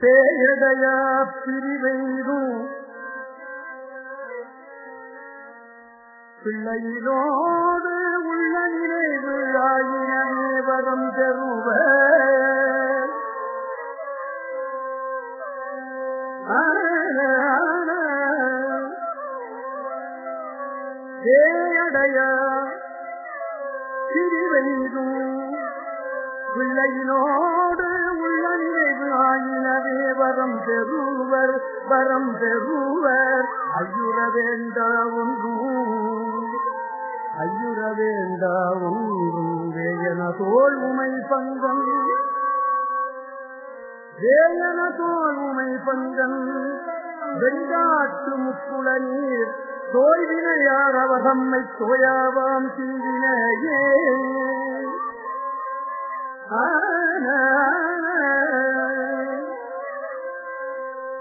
பேயடையா பிரிவெய்தும் பிள்ளையிலோடு உள்ள நினைவு ஆயினே வரம் தருவ பேயடையா பிரிவெய்தும் பிள்ளையிலோடு வரம் பெறுவர் வரம் பெறுவர். ஐயுற வேண்டா ஒன்றும் ஐயுற வேண்டா ஒன்றும். வேயன தோல் உமை பங்கம் வேயன தோல் உமை பங்கம் வெண்டாற்று முப்புல நீர் தோல்வினையார் அவர் தம்மை தோயாவாம் தீவினையே.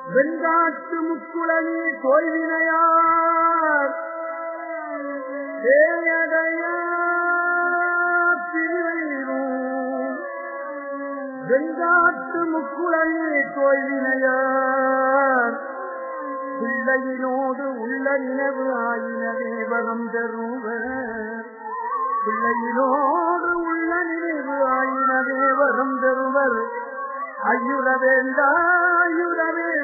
வெண்காட்டு முக்குளனி தோய்வினையார் வெண்காட்டு முக்குளனி தோய்வினையார் பிள்ளையினோடு உள்ள நினைவு ஆயினவே வரம் தருவர் பிள்ளையினோடு உள்ள நினைவு ஆயினவே வரம் தருவர் ஐயுற வேண்டாயுறவே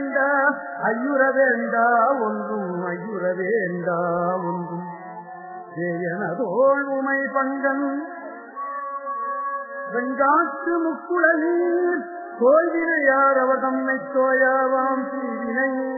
ஐயுற வேண்டா ஒன்றும் ஐயுற வேண்டா ஒன்றும். ஏயனதோள் உமை பங்கன் வெங்காற்று வெங்காட்டு முக்குழலி தோல்வினையார் அவர் தம்மை தோயாவாம் தீவினை.